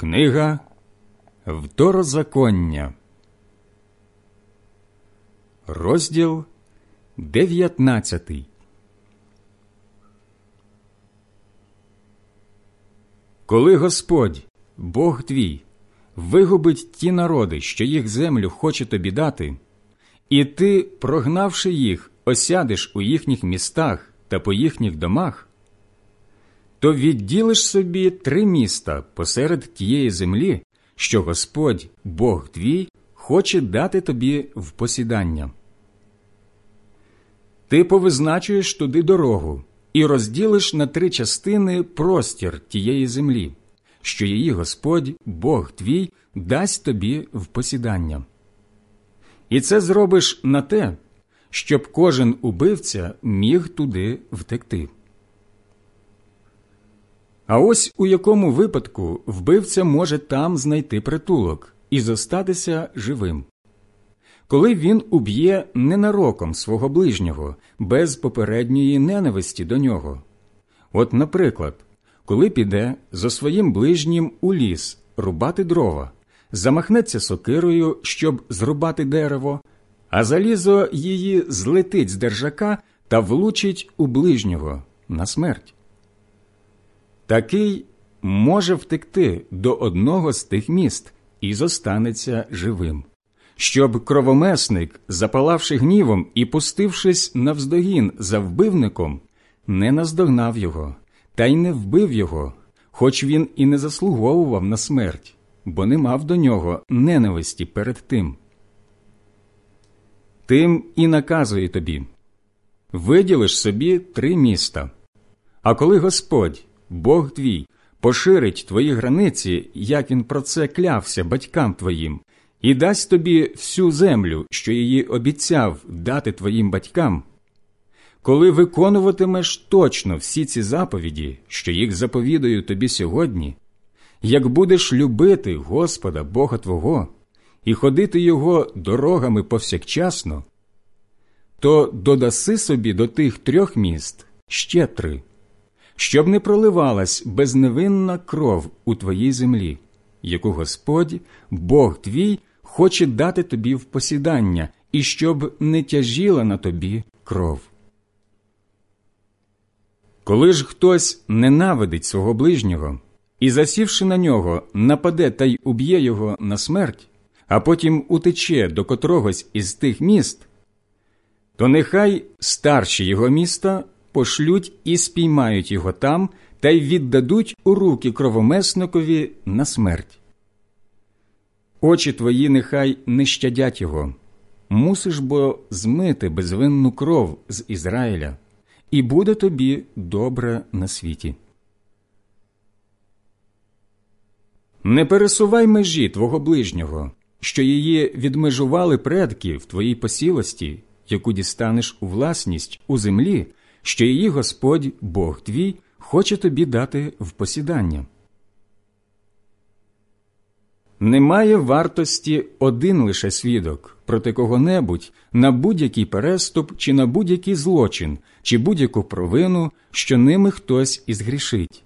Книга Второзаконня, розділ 19 Коли Господь, Бог твій, вигубить ті народи, що їх землю хоче тобі дати, і ти, прогнавши їх, осядеш у їхніх містах та по їхніх домах, то відділиш собі три міста посеред тієї землі, що Господь, Бог твій, хоче дати тобі в посідання. Ти повизначуєш туди дорогу і розділиш на три частини простір тієї землі, що її Господь, Бог твій, дасть тобі в посідання. І це зробиш на те, щоб кожен убивця міг туди втекти. А ось у якому випадку вбивця може там знайти притулок і зостатися живим. Коли він уб'є ненароком свого ближнього без попередньої ненависті до нього. От, наприклад, коли піде за своїм ближнім у ліс рубати дрова, замахнеться сокирою, щоб зрубати дерево, а залізо її злетить з держака та влучить у ближнього на смерть. Такий може втекти до одного з тих міст і зостанеться живим, щоб кровомесник, запалавши гнівом і пустившись навздогін за вбивником, не наздогнав його та й не вбив його, хоч він і не заслуговував на смерть, бо не мав до нього ненависті перед тим. Тим і наказує тобі виділиш собі три міста. А коли Господь Бог твій поширить твої границі, як він про це клявся батькам твоїм, і дасть тобі всю землю, що її обіцяв дати твоїм батькам. Коли виконуватимеш точно всі ці заповіді, що їх заповідаю тобі сьогодні, як будеш любити Господа Бога Твого і ходити Його дорогами повсякчасно, то додаси собі до тих трьох міст ще три щоб не проливалась безневинна кров у твоїй землі, яку Господь, Бог твій, хоче дати тобі в посідання, і щоб не тяжіла на тобі кров. Коли ж хтось ненавидить свого ближнього і, засівши на нього, нападе та й уб'є його на смерть, а потім утече до котрогось із тих міст, то нехай старші його міста пошлють і спіймають його там та й віддадуть у руки кровомесникові на смерть. Очі твої нехай не щадять його. Мусиш бо змити безвинну кров з Ізраїля, і буде тобі добре на світі. Не пересувай межі твого ближнього, що її відмежували предки в твоїй посілості, яку дістанеш у власність у землі, що її Господь, Бог твій, хоче тобі дати в посідання. Немає вартості один лише свідок проти кого-небудь на будь-який переступ чи на будь-який злочин, чи будь-яку провину, що ними хтось і згрішить.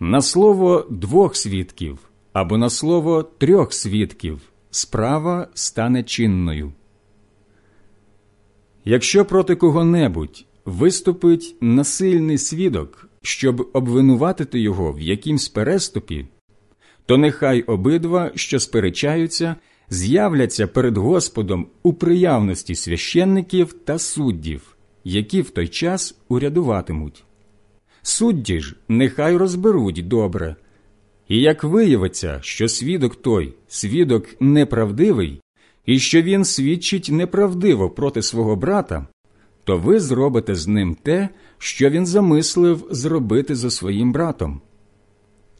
На слово двох свідків або на слово трьох свідків справа стане чинною. Якщо проти кого-небудь виступить насильний свідок, щоб обвинуватити його в якимсь переступі, то нехай обидва, що сперечаються, з'являться перед Господом у приявності священників та суддів, які в той час урядуватимуть. Судді ж нехай розберуть добре, і як виявиться, що свідок той свідок неправдивий, і що він свідчить неправдиво проти свого брата, то ви зробите з ним те, що він замислив зробити за своїм братом.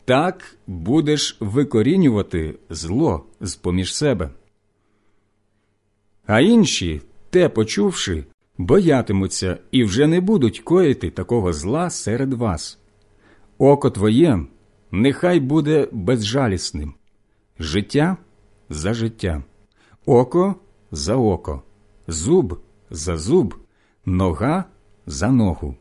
Так будеш викорінювати зло з поміж себе. А інші, те почувши, боятимуться і вже не будуть коїти такого зла серед вас. Око твоє нехай буде безжалісним, життя за життя око за око, зуб за зуб, нога за ногу.